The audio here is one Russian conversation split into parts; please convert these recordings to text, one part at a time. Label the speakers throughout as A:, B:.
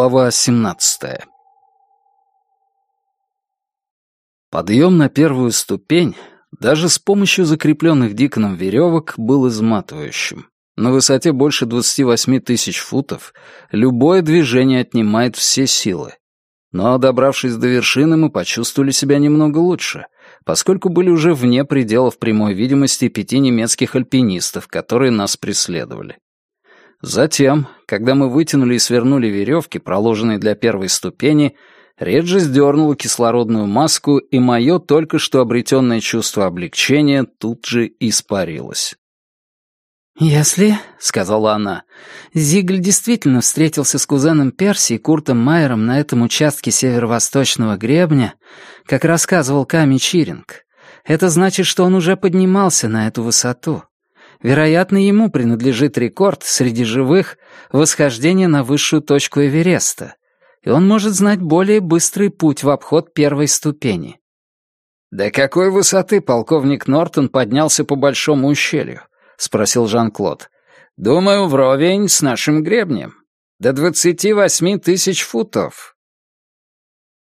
A: Глава 17 Подъем на первую ступень, даже с помощью закрепленных Диконом веревок, был изматывающим. На высоте больше 28 тысяч футов любое движение отнимает все силы. Но, добравшись до вершины, мы почувствовали себя немного лучше, поскольку были уже вне пределов прямой видимости пяти немецких альпинистов, которые нас преследовали. Затем, когда мы вытянули и свернули веревки, проложенные для первой ступени, Реджи сдернула кислородную маску, и мое только что обретенное чувство облегчения тут же испарилось.
B: «Если, — сказала она, — Зигль действительно встретился с кузеном Перси и Куртом Майером на этом участке северо-восточного гребня, как рассказывал Ками Чиринг, это значит, что он уже поднимался на эту высоту. Вероятно, ему принадлежит рекорд среди живых восхождения на высшую точку Эвереста, и он может знать более быстрый путь в обход первой ступени.
A: «До какой высоты полковник Нортон поднялся по большому ущелью?» — спросил Жан-Клод. «Думаю, вровень с нашим гребнем. До двадцати восьми тысяч футов».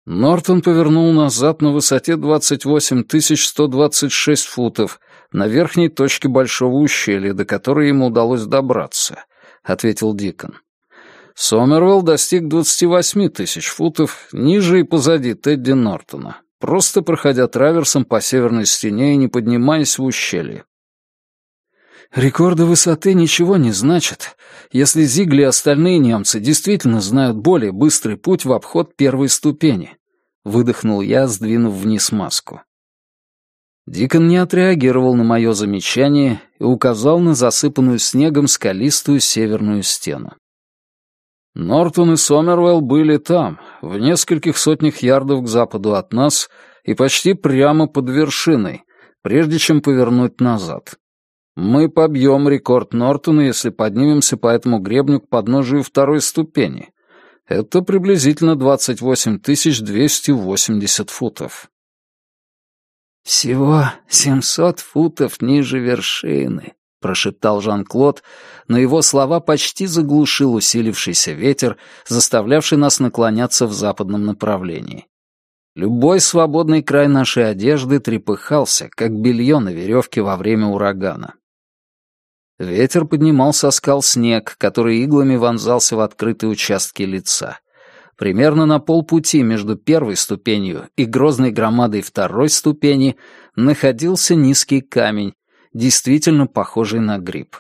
A: Нортон повернул назад на высоте 28 126 футов, на верхней точке большого ущелья, до которой ему удалось добраться», — ответил Дикон. Сомервелл достиг 28 тысяч футов ниже и позади Тедди Нортона, просто проходя траверсом по северной стене и не поднимаясь в ущелье. Рекорды высоты ничего не значат, если Зигли и остальные немцы действительно знают более быстрый путь в обход первой ступени. Выдохнул я, сдвинув вниз маску. Дикон не отреагировал на мое замечание и указал на засыпанную снегом скалистую северную стену. Нортон и Сомервелл были там, в нескольких сотнях ярдов к западу от нас и почти прямо под вершиной, прежде чем повернуть назад. Мы побьем рекорд Нортона, если поднимемся по этому гребню к подножию второй ступени. Это приблизительно 28 280 футов.
B: «Всего семьсот футов ниже вершины», — прошептал Жан-Клод, но его слова почти заглушил усилившийся ветер, заставлявший нас наклоняться в западном направлении. Любой свободный край нашей одежды трепыхался, как белье на веревке во время урагана. Ветер поднимал со скал снег, который иглами вонзался в открытые участки лица — Примерно на полпути между первой ступенью и грозной громадой второй ступени находился низкий камень, действительно похожий на гриб.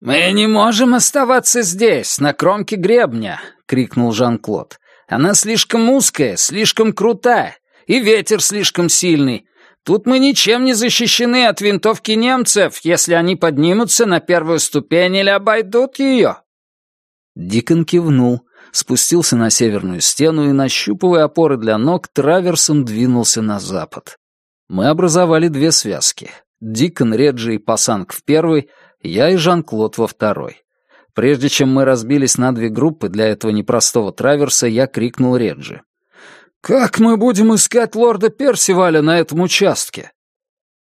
A: «Мы не можем оставаться здесь, на кромке гребня!» — крикнул Жан-Клод. «Она слишком узкая, слишком крутая, и ветер слишком сильный. Тут мы ничем не защищены от винтовки немцев, если они поднимутся на первую ступень или обойдут ее».
B: Дикон кивнул, спустился на северную стену и, нащупывая опоры для ног, траверсом двинулся на запад. Мы образовали две связки. Дикон, Реджи и Пасанг в первой, я и Жан-Клод во второй. Прежде чем мы разбились на две группы для этого непростого траверса, я крикнул Реджи. «Как мы будем искать лорда Персиваля на этом участке?»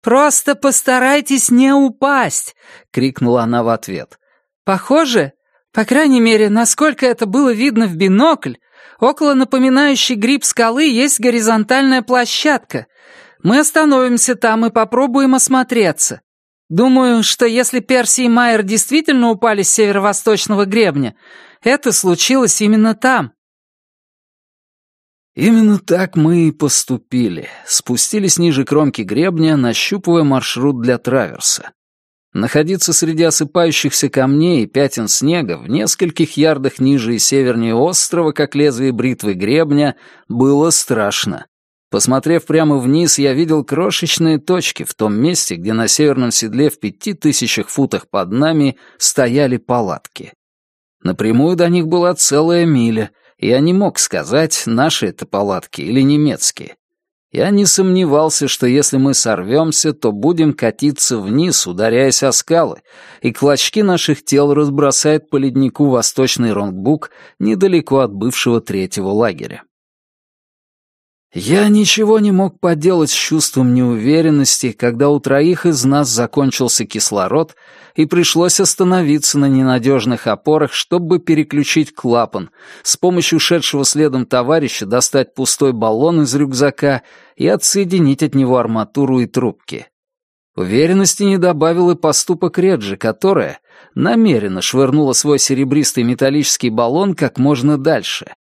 B: «Просто постарайтесь не упасть!» — крикнула она в ответ. «Похоже, по крайней мере, насколько это было видно в бинокль, около напоминающей гриб скалы есть горизонтальная площадка. Мы остановимся там и попробуем осмотреться. Думаю, что если Перси и Майер действительно упали с северо-восточного гребня, это случилось именно там.
A: Именно так мы и поступили. Спустились ниже кромки гребня, нащупывая маршрут для траверса. Находиться среди осыпающихся камней и пятен снега в нескольких ярдах ниже и севернее острова, как лезвие бритвы гребня, было страшно. Посмотрев прямо вниз, я видел крошечные точки в том месте, где на северном седле в пяти тысячах футах под нами стояли палатки. Напрямую до них была целая миля, и я не мог сказать, наши это палатки или немецкие. Я не сомневался, что если мы сорвемся, то будем катиться вниз, ударяясь о скалы, и клочки наших тел разбросает по леднику восточный Ронгбук недалеко от бывшего третьего лагеря.
B: Я ничего не мог поделать с чувством неуверенности, когда у троих из нас закончился кислород, и пришлось остановиться на ненадежных опорах, чтобы переключить клапан, с помощью ушедшего следом товарища достать пустой баллон из рюкзака и отсоединить от него арматуру и трубки. Уверенности не добавил и поступок Реджи, которая намеренно швырнула свой серебристый металлический баллон как можно дальше,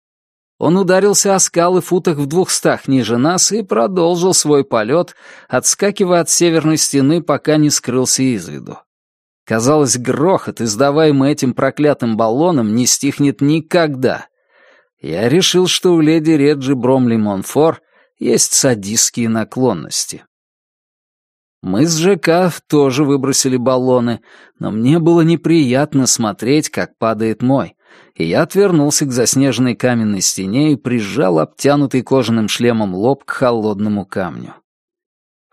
B: он ударился о скалы футах в двухстах ниже нас и продолжил свой полет, отскакивая от северной стены, пока не скрылся из виду. Казалось, грохот, издаваемый этим проклятым баллоном, не стихнет никогда. Я решил, что у леди Реджи Бромли Монфор есть садистские наклонности. Мы с ЖК тоже выбросили баллоны, но мне было неприятно смотреть, как падает мой и я отвернулся к заснеженной каменной стене и прижал обтянутый кожаным шлемом лоб к холодному камню.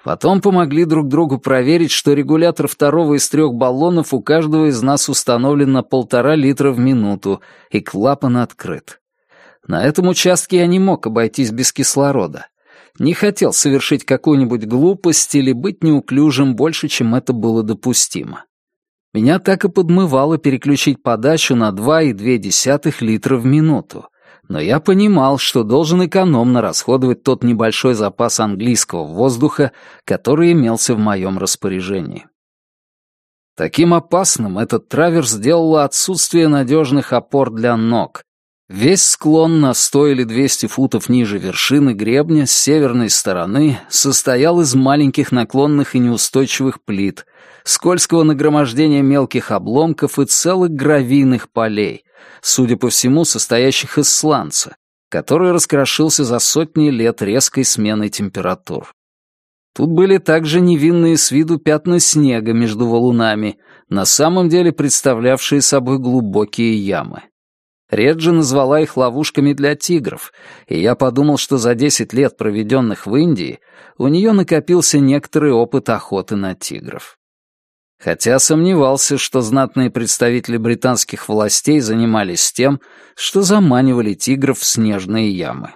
B: Потом помогли друг другу проверить, что регулятор второго из трех баллонов у каждого из нас установлен на полтора литра в минуту, и клапан открыт. На этом участке я не мог обойтись без кислорода. Не хотел совершить какую-нибудь глупость или быть неуклюжим больше, чем это было допустимо. Меня так и подмывало переключить подачу на 2,2 литра в минуту. Но я понимал, что должен экономно расходовать тот небольшой запас английского воздуха, который имелся в моем распоряжении. Таким опасным этот траверс сделало отсутствие надежных опор для ног. Весь склон на 100 или 200 футов ниже вершины гребня с северной стороны состоял из маленьких наклонных и неустойчивых плит — скользкого нагромождения мелких обломков и целых гравийных полей, судя по всему, состоящих из сланца, который раскрошился за сотни лет резкой сменой температур. Тут были также невинные с виду пятна снега между валунами, на самом деле представлявшие собой глубокие ямы. Реджи назвала их ловушками для тигров, и я подумал, что за десять лет, проведенных в Индии, у нее накопился некоторый опыт охоты на тигров хотя сомневался, что знатные представители британских властей занимались тем, что заманивали тигров в снежные ямы.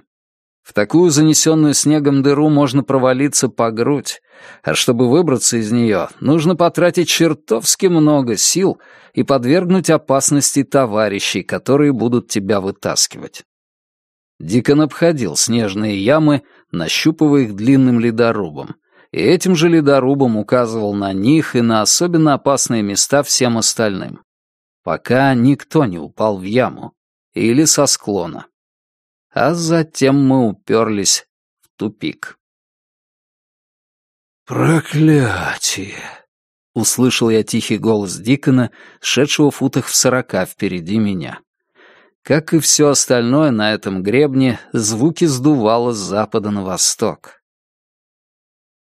B: В такую занесенную снегом дыру можно провалиться по грудь, а чтобы выбраться из нее, нужно потратить чертовски много сил и подвергнуть опасности товарищей, которые будут тебя вытаскивать. Дикон обходил снежные ямы, нащупывая их длинным ледорубом, и этим же ледорубом указывал на них и на особенно опасные места всем остальным, пока никто не упал в яму или со склона. А затем мы уперлись в тупик. «Проклятие!» — услышал я тихий голос Дикона, шедшего футах в сорока впереди меня. Как и все остальное на этом гребне, звуки сдувало с запада на восток.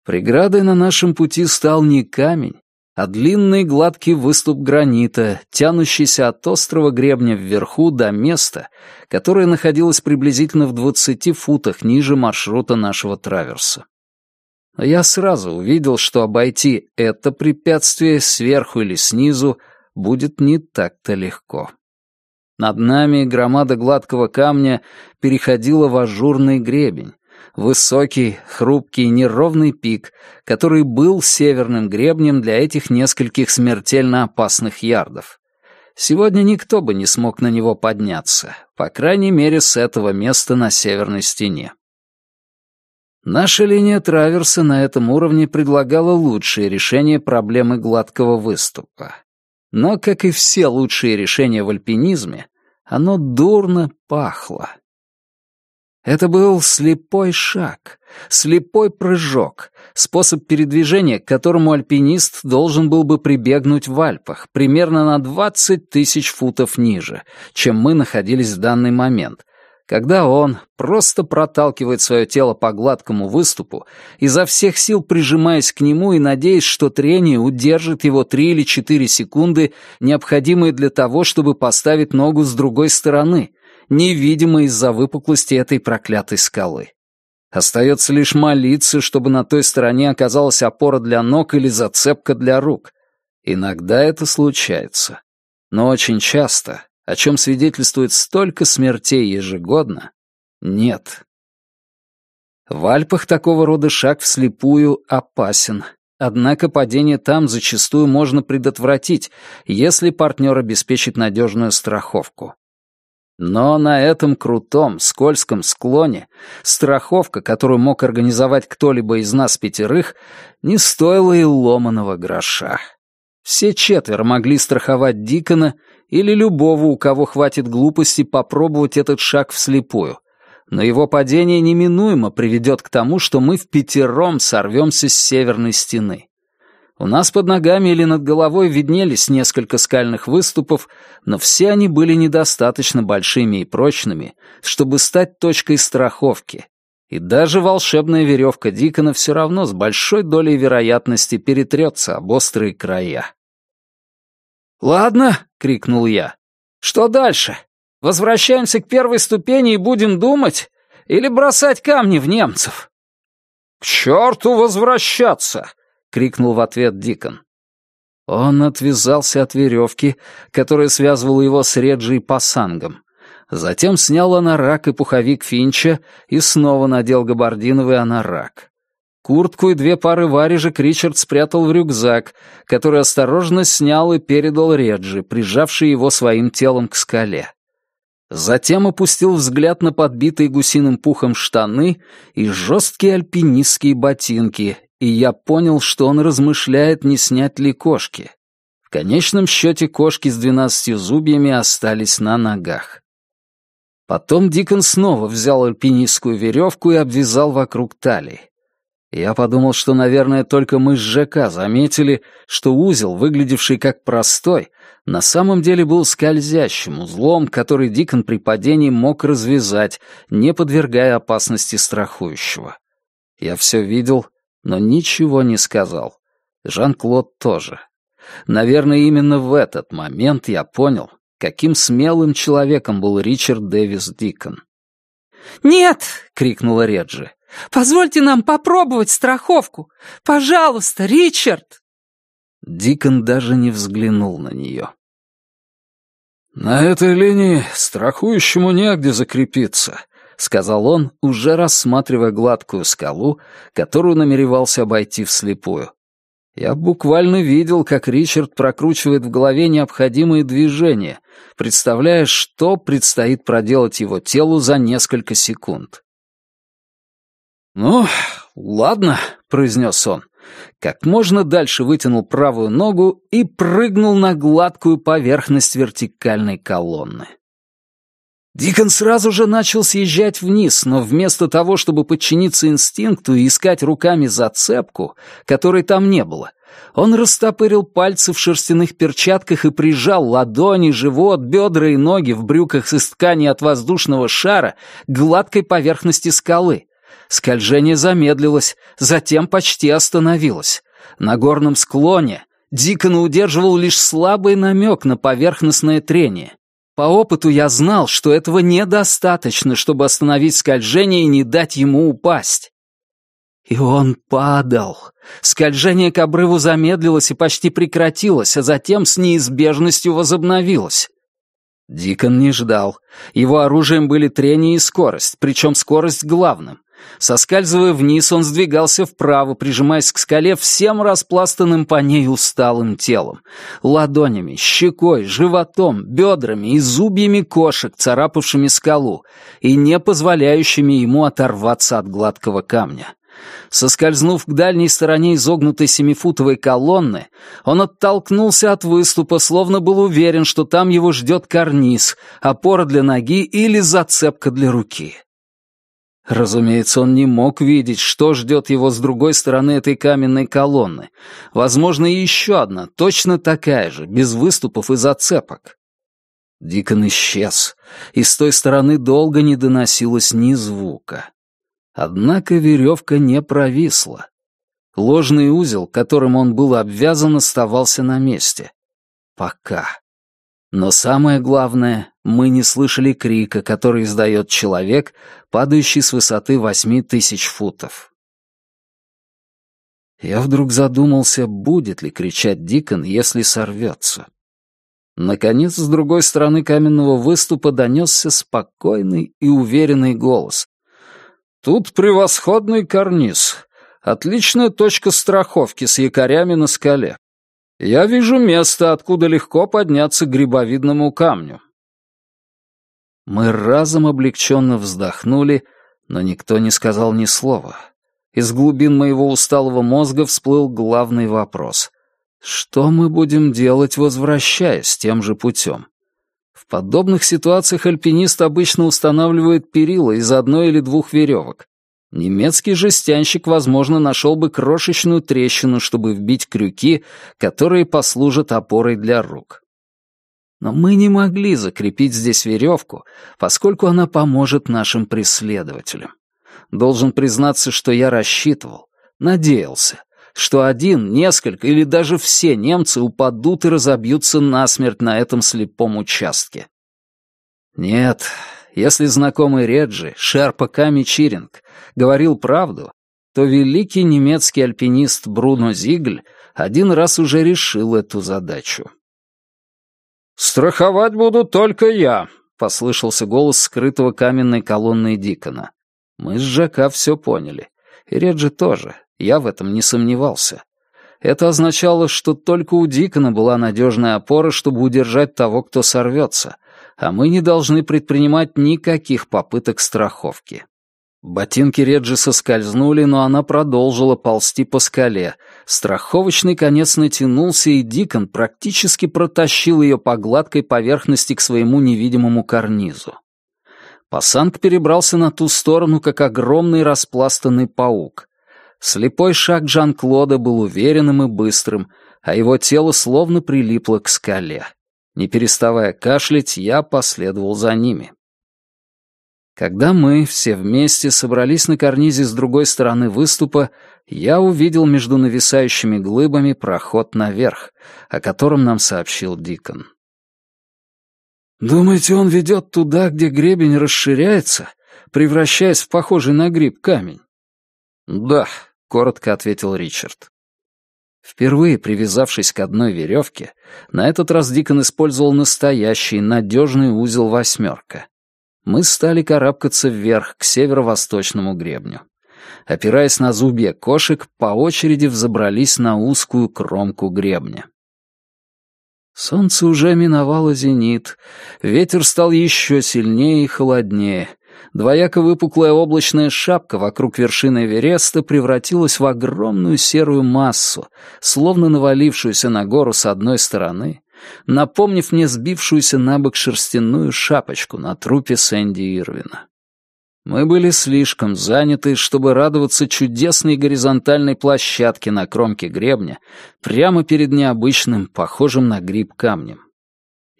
B: Преградой на нашем пути стал не камень, а длинный гладкий выступ гранита, тянущийся от острого гребня вверху до места, которое находилось приблизительно в двадцати футах ниже маршрута нашего траверса. Я сразу увидел, что обойти это препятствие сверху или снизу будет не так-то легко. Над нами громада гладкого камня переходила в ажурный гребень, высокий, хрупкий, неровный пик, который был северным гребнем для этих нескольких смертельно опасных ярдов. Сегодня никто бы не смог на него подняться, по крайней мере, с этого места на северной стене. Наша линия траверса на этом уровне предлагала лучшие решения проблемы гладкого выступа. Но, как и все лучшие решения в альпинизме, оно дурно пахло. Это был слепой шаг, слепой прыжок, способ передвижения, к которому альпинист должен был бы прибегнуть в Альпах, примерно на 20 тысяч футов ниже, чем мы находились в данный момент, когда он просто проталкивает свое тело по гладкому выступу, изо всех сил прижимаясь к нему и надеясь, что трение удержит его 3 или 4 секунды, необходимые для того, чтобы поставить ногу с другой стороны — невидимо из-за выпуклости этой проклятой скалы. Остается лишь молиться, чтобы на той стороне оказалась опора для ног или зацепка для рук. Иногда это случается. Но очень часто, о чем свидетельствует столько смертей ежегодно, нет. В Альпах такого рода шаг вслепую опасен, однако падение там зачастую можно предотвратить, если партнер обеспечит надежную страховку. Но на этом крутом, скользком склоне страховка, которую мог организовать кто-либо из нас пятерых, не стоила и ломаного гроша. Все четверо могли страховать Дикона или любого, у кого хватит глупости попробовать этот шаг вслепую. Но его падение неминуемо приведет к тому, что мы в пятером сорвемся с северной стены. У нас под ногами или над головой виднелись несколько скальных выступов, но все они были недостаточно большими и прочными, чтобы стать точкой страховки. И даже волшебная веревка Дикона все равно с большой долей вероятности перетрется об острые края. «Ладно», — крикнул я. «Что дальше? Возвращаемся к первой ступени и будем думать? Или бросать камни в немцев?» «К черту возвращаться!» Крикнул в ответ Дикон. Он отвязался от веревки, которая связывала его с Реджи и Пасангом. Затем снял анорак и пуховик Финча и снова надел габардиновый анорак. Куртку и две пары варежек Ричард спрятал в рюкзак, который осторожно снял и передал Реджи, прижавший его своим телом к скале. Затем опустил взгляд на подбитые гусиным пухом штаны и жесткие альпинистские ботинки, и я понял, что он размышляет, не снять ли кошки. В конечном счете кошки с двенадцатью зубьями остались на ногах. Потом Дикон снова взял альпинистскую веревку и обвязал вокруг талии. Я подумал, что, наверное, только мы с ЖК заметили, что узел, выглядевший как простой, на самом деле был скользящим узлом, который Дикон при падении мог развязать, не подвергая опасности страхующего. Я все видел но ничего не сказал. Жан-Клод тоже. Наверное, именно в этот момент я понял, каким смелым человеком был Ричард Дэвис Дикон.
C: «Нет!» — крикнула Реджи. «Позвольте нам попробовать страховку! Пожалуйста, Ричард!»
B: Дикон даже не взглянул на нее.
A: «На этой линии страхующему негде закрепиться», —
B: сказал он, уже рассматривая гладкую скалу, которую намеревался обойти вслепую. Я буквально видел, как Ричард прокручивает в голове необходимые движения, представляя, что предстоит проделать его телу за несколько секунд.
A: «Ну, ладно», — произнес он. Как можно дальше вытянул правую ногу и прыгнул на гладкую поверхность вертикальной колонны. Дикон сразу же начал съезжать вниз, но вместо того, чтобы подчиниться инстинкту и искать руками зацепку, которой там не было, он растопырил пальцы в шерстяных перчатках и прижал ладони, живот, бедра и ноги в брюках из ткани от воздушного шара к гладкой поверхности скалы. Скольжение замедлилось, затем почти остановилось. На горном склоне Дикона удерживал лишь слабый намек на поверхностное трение. По опыту я знал, что этого недостаточно, чтобы остановить скольжение и не дать ему упасть. И он падал. Скольжение к обрыву замедлилось и почти прекратилось, а затем с неизбежностью возобновилось. Дикон не ждал. Его оружием были трение и скорость, причем скорость главным. Соскальзывая вниз, он сдвигался вправо, прижимаясь к скале всем распластанным по ней усталым телом. Ладонями, щекой, животом, бедрами и зубьями кошек, царапавшими скалу, и не позволяющими ему оторваться от гладкого камня. Соскользнув к дальней стороне изогнутой семифутовой колонны, он оттолкнулся от выступа, словно был уверен, что там его ждет карниз, опора для ноги или зацепка для руки. Разумеется, он не мог видеть, что ждет его с другой стороны этой каменной колонны. Возможно, еще одна, точно такая же, без выступов и зацепок. Дикон исчез, и с той стороны долго не доносилось ни звука. Однако веревка не провисла. Ложный узел, которым он был обвязан, оставался на месте. Пока. Но самое главное, мы не слышали крика, который издает человек, падающий с высоты восьми тысяч футов. Я вдруг задумался, будет ли кричать Дикон, если сорвется. Наконец, с другой стороны каменного выступа донесся спокойный и уверенный голос. Тут превосходный карниз. Отличная точка страховки с якорями на скале. Я вижу место, откуда легко подняться к грибовидному камню.
B: Мы разом облегченно вздохнули, но никто не сказал ни слова. Из глубин моего усталого мозга всплыл главный вопрос. Что мы будем делать, возвращаясь тем же путем? В подобных ситуациях альпинист обычно устанавливает перила из одной или двух веревок. Немецкий жестянщик, возможно, нашел бы крошечную трещину, чтобы вбить крюки, которые послужат опорой для рук. Но мы не могли закрепить здесь веревку, поскольку она поможет нашим преследователям. Должен признаться, что я рассчитывал, надеялся, что один, несколько или даже все немцы упадут и разобьются насмерть на этом слепом участке. Нет, если знакомый Реджи, Шерпа Ками Чиринг, говорил правду, то великий немецкий альпинист Бруно Зигль один раз уже решил эту задачу.
A: «Страховать буду только я», — послышался голос скрытого каменной колонной Дикона.
B: Мы с Жака все поняли. И Реджи тоже, я в этом не сомневался. Это означало, что только у Дикона была надежная опора, чтобы удержать того, кто сорвется, а мы не должны предпринимать никаких попыток страховки. Ботинки Реджи соскользнули, но она продолжила ползти по скале. Страховочный конец натянулся, и Дикон практически протащил ее по гладкой поверхности к своему невидимому карнизу. Пасанг перебрался на ту сторону, как огромный распластанный паук. Слепой шаг Жан-Клода был уверенным и быстрым, а его тело словно прилипло к скале. Не переставая кашлять, я последовал за ними. Когда мы все вместе собрались на карнизе с другой стороны выступа, я увидел между нависающими глыбами проход наверх, о котором нам сообщил Дикон.
A: «Думаете, он ведет туда, где гребень расширяется, превращаясь в похожий на гриб камень?»
B: «Да», — коротко ответил Ричард. Впервые привязавшись к одной веревке, на этот раз Дикон использовал настоящий надежный узел «восьмерка» мы стали карабкаться вверх, к северо-восточному гребню. Опираясь на зубья кошек, по очереди взобрались на узкую кромку гребня. Солнце уже миновало зенит, ветер стал еще сильнее и холоднее. Двояко выпуклая облачная шапка вокруг вершины Эвереста превратилась в огромную серую массу, словно навалившуюся на гору с одной стороны, напомнив мне сбившуюся на бок шерстяную шапочку на трупе Сэнди Ирвина. Мы были слишком заняты, чтобы радоваться чудесной горизонтальной площадке на кромке гребня, прямо перед необычным, похожим на гриб камнем.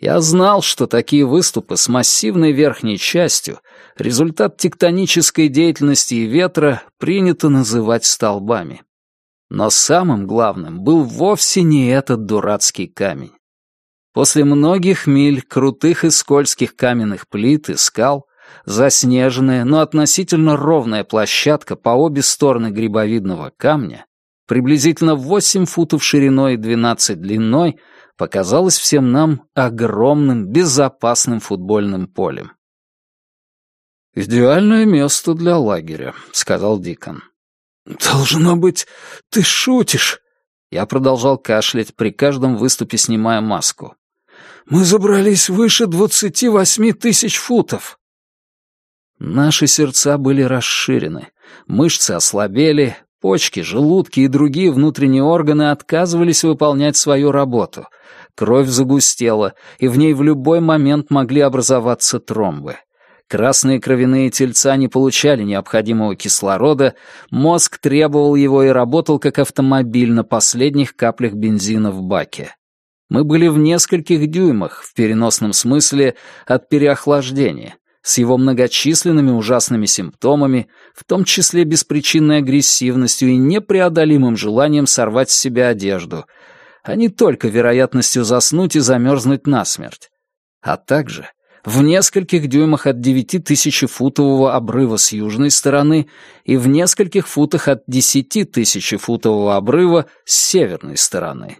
B: Я знал, что такие выступы с массивной верхней частью — результат тектонической деятельности и ветра принято называть столбами. Но самым главным был вовсе не этот дурацкий камень. После многих миль крутых и скользких каменных плит и скал, заснеженная, но относительно ровная площадка по обе стороны грибовидного камня, приблизительно 8 футов шириной и 12 длиной, показалась всем нам огромным, безопасным футбольным полем.
A: «Идеальное место для лагеря», — сказал Дикон. «Должно быть, ты шутишь».
B: Я продолжал кашлять, при каждом выступе снимая маску.
A: Мы забрались выше двадцати восьми тысяч футов».
B: Наши сердца были расширены, мышцы ослабели, почки, желудки и другие внутренние органы отказывались выполнять свою работу. Кровь загустела, и в ней в любой момент могли образоваться тромбы. Красные кровяные тельца не получали необходимого кислорода, мозг требовал его и работал как автомобиль на последних каплях бензина в баке. Мы были в нескольких дюймах, в переносном смысле, от переохлаждения, с его многочисленными ужасными симптомами, в том числе беспричинной агрессивностью и непреодолимым желанием сорвать с себя одежду, а не только вероятностью заснуть и замерзнуть насмерть, а также в нескольких дюймах от девятитысячефутового обрыва с южной стороны и в нескольких футах от десятитысячефутового обрыва с северной стороны.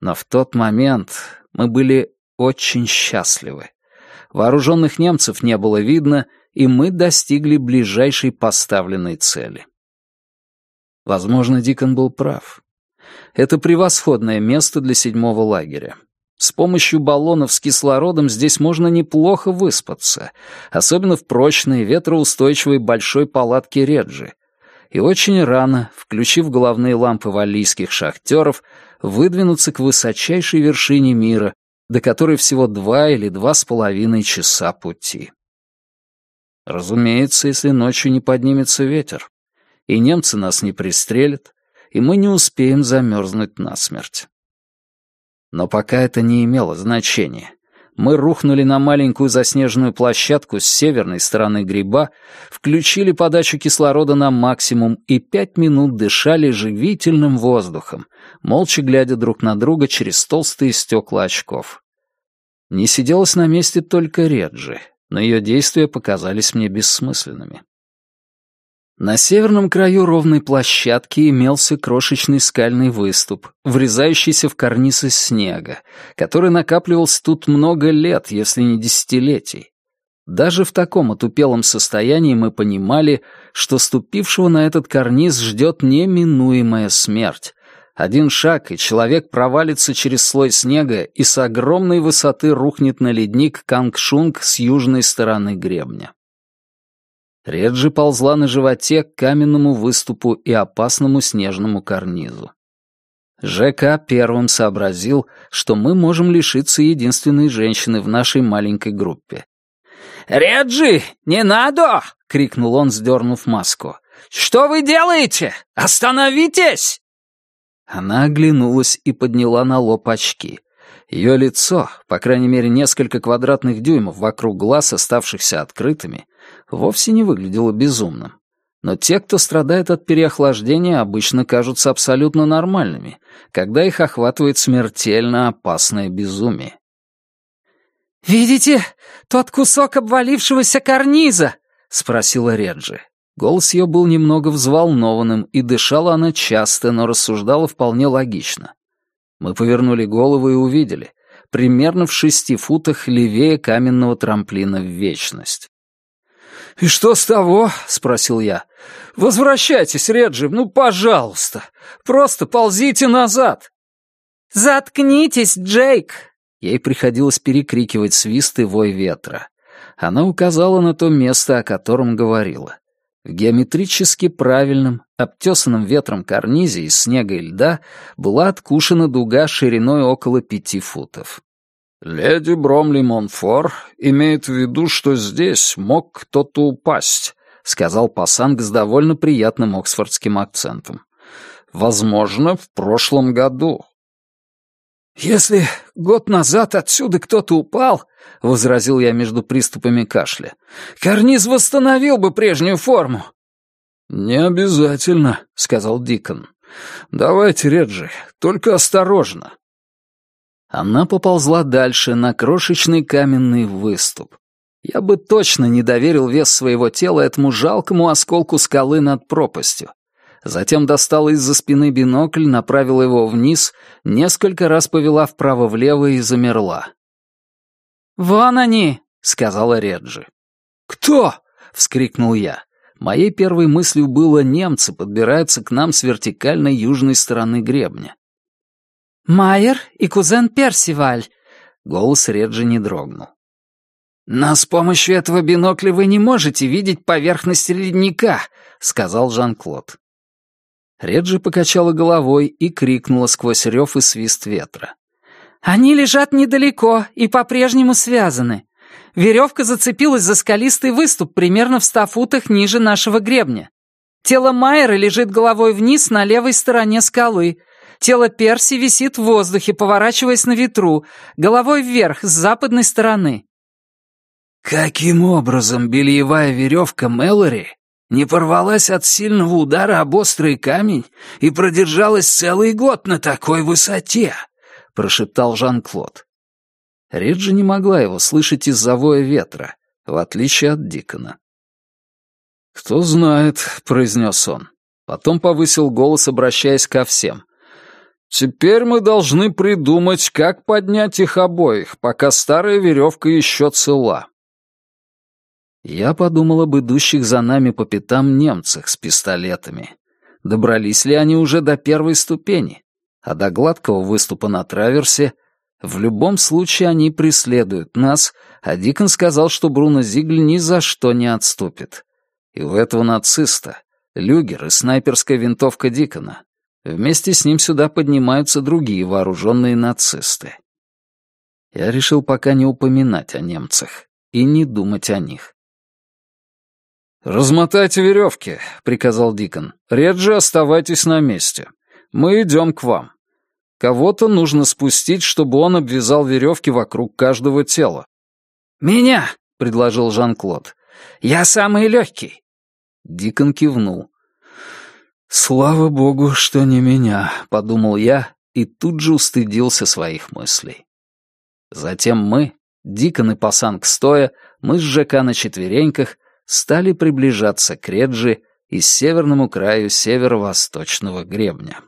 B: Но в тот момент мы были очень счастливы. Вооруженных немцев не было видно, и мы достигли ближайшей поставленной цели. Возможно, Дикон был прав. Это превосходное место для седьмого лагеря. С помощью баллонов с кислородом здесь можно неплохо выспаться, особенно в прочной, ветроустойчивой большой палатке Реджи. И очень рано, включив головные лампы валлийских шахтеров, выдвинуться к высочайшей вершине мира, до которой всего два или два с половиной часа пути. Разумеется, если ночью не поднимется ветер, и немцы нас не пристрелят, и мы не успеем замерзнуть насмерть. Но пока это не имело значения. Мы рухнули на маленькую заснеженную площадку с северной стороны гриба, включили подачу кислорода на максимум и пять минут дышали живительным воздухом, молча глядя друг на друга через толстые стекла очков. Не сиделась на месте только Реджи, но ее действия показались мне бессмысленными. На северном краю ровной площадки имелся крошечный скальный выступ, врезающийся в карниз из снега, который накапливался тут много лет, если не десятилетий. Даже в таком отупелом состоянии мы понимали, что ступившего на этот карниз ждет неминуемая смерть. Один шаг, и человек провалится через слой снега и с огромной высоты рухнет на ледник Кангшунг с южной стороны гребня. Реджи ползла на животе к каменному выступу и опасному снежному карнизу. ЖК первым сообразил, что мы можем лишиться единственной женщины в нашей маленькой группе.
C: «Реджи, не надо!» — крикнул он, сдернув маску. «Что вы делаете? Остановитесь!»
B: Она оглянулась и подняла на лоб очки. Ее лицо, по крайней мере несколько квадратных дюймов вокруг глаз, оставшихся открытыми, вовсе не выглядело безумным. Но те, кто страдает от переохлаждения, обычно кажутся абсолютно нормальными, когда их охватывает смертельно опасное безумие.
C: «Видите тот кусок обвалившегося карниза?» — спросила Реджи.
B: Голос ее был немного взволнованным, и дышала она часто, но рассуждала вполне логично. Мы повернули голову и увидели, примерно в шести футах левее каменного трамплина в вечность.
C: «И что с того?» — спросил я. «Возвращайтесь, Реджи, ну, пожалуйста. Просто ползите назад». «Заткнитесь, Джейк!»
B: Ей приходилось перекрикивать свист и вой ветра. Она указала на то место, о котором говорила. В геометрически правильном, обтесанном ветром карнизе из снега и льда была откушена дуга шириной около пяти футов.
A: «Леди Бромли Монфор имеет в виду, что здесь мог кто-то упасть», — сказал Пассанг с довольно приятным оксфордским акцентом. «Возможно, в прошлом году».
C: «Если год назад отсюда кто-то упал», — возразил я между приступами кашля, — «карниз восстановил бы прежнюю форму».
A: «Не обязательно», — сказал Дикон. «Давайте, Реджи, только осторожно.
B: Она поползла дальше на крошечный каменный выступ. Я бы точно не доверил вес своего тела этому жалкому осколку скалы над пропастью. Затем достала из-за спины бинокль, направила его вниз, несколько раз повела вправо-влево и замерла.
C: «Вон они!»
B: — сказала Реджи.
C: «Кто?»
B: — вскрикнул я. Моей первой мыслью было «немцы подбираются к нам с вертикальной южной стороны гребня».
C: «Майер и кузен Персиваль», —
B: голос Реджи не дрогнул.
C: «Но с помощью этого бинокля вы не можете видеть поверхность ледника», — сказал Жан-Клод.
B: Реджи покачала головой и крикнула сквозь рев и свист ветра.
C: «Они лежат недалеко и по-прежнему связаны. Веревка зацепилась за скалистый выступ примерно в ста футах ниже нашего гребня. Тело Майера лежит головой вниз на левой стороне скалы, Тело Перси висит в воздухе, поворачиваясь на ветру, головой вверх, с западной стороны.
A: Каким образом бельевая веревка Мэлори не порвалась от сильного удара об острый камень и продержалась целый год на такой высоте? прошептал Жан-Клод.
B: Реджи не могла его слышать из-за воя ветра, в отличие от Дикона.
A: «Кто знает», — произнес он. Потом повысил голос, обращаясь ко всем. Теперь мы должны придумать, как поднять их обоих, пока старая веревка еще цела.
B: Я подумал об идущих за нами по пятам немцах с пистолетами. Добрались ли они уже до первой ступени? А до гладкого выступа на траверсе в любом случае они преследуют нас, а Дикон сказал, что Бруно Зигль ни за что не отступит. И у этого нациста люгер и снайперская винтовка Дикона. Вместе с ним сюда поднимаются другие вооруженные нацисты. Я решил пока не упоминать о немцах и не думать о них.
A: «Размотайте веревки», — приказал Дикон. «Реджи, оставайтесь на месте. Мы идем к вам. Кого-то нужно спустить, чтобы он обвязал веревки вокруг каждого тела».
C: «Меня», — предложил Жан-Клод. «Я самый легкий».
B: Дикон кивнул. «Слава богу, что не меня», — подумал я и тут же устыдился своих мыслей. Затем мы, Дикон и Пасанг стоя, мы с ЖК на четвереньках, стали приближаться к Реджи и северному краю северо-восточного гребня.